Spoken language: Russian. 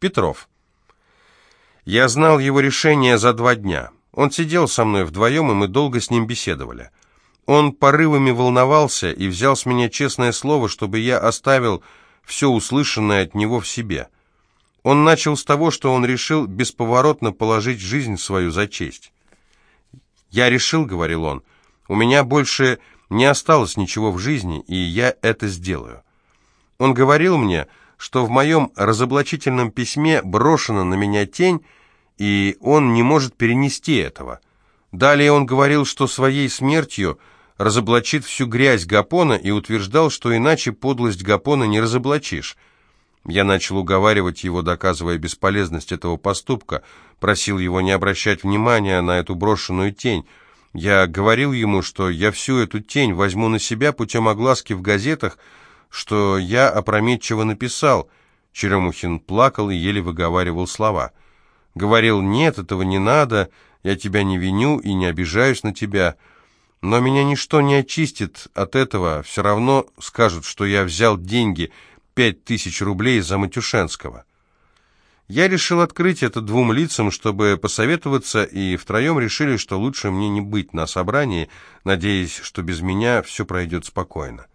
Петров. Я знал его решение за два дня. Он сидел со мной вдвоем, и мы долго с ним беседовали. Он порывами волновался и взял с меня честное слово, чтобы я оставил все услышанное от него в себе. Он начал с того, что он решил бесповоротно положить жизнь свою за честь. «Я решил», — говорил он, — «у меня больше не осталось ничего в жизни, и я это сделаю». Он говорил мне, что в моем разоблачительном письме брошена на меня тень, и он не может перенести этого. Далее он говорил, что своей смертью разоблачит всю грязь Гапона и утверждал, что иначе подлость Гапона не разоблачишь. Я начал уговаривать его, доказывая бесполезность этого поступка, просил его не обращать внимания на эту брошенную тень. Я говорил ему, что я всю эту тень возьму на себя путем огласки в газетах, что я опрометчиво написал. Черемухин плакал и еле выговаривал слова. Говорил, нет, этого не надо, я тебя не виню и не обижаюсь на тебя, но меня ничто не очистит от этого, все равно скажут, что я взял деньги, пять тысяч рублей за Матюшенского. Я решил открыть это двум лицам, чтобы посоветоваться, и втроем решили, что лучше мне не быть на собрании, надеясь, что без меня все пройдет спокойно.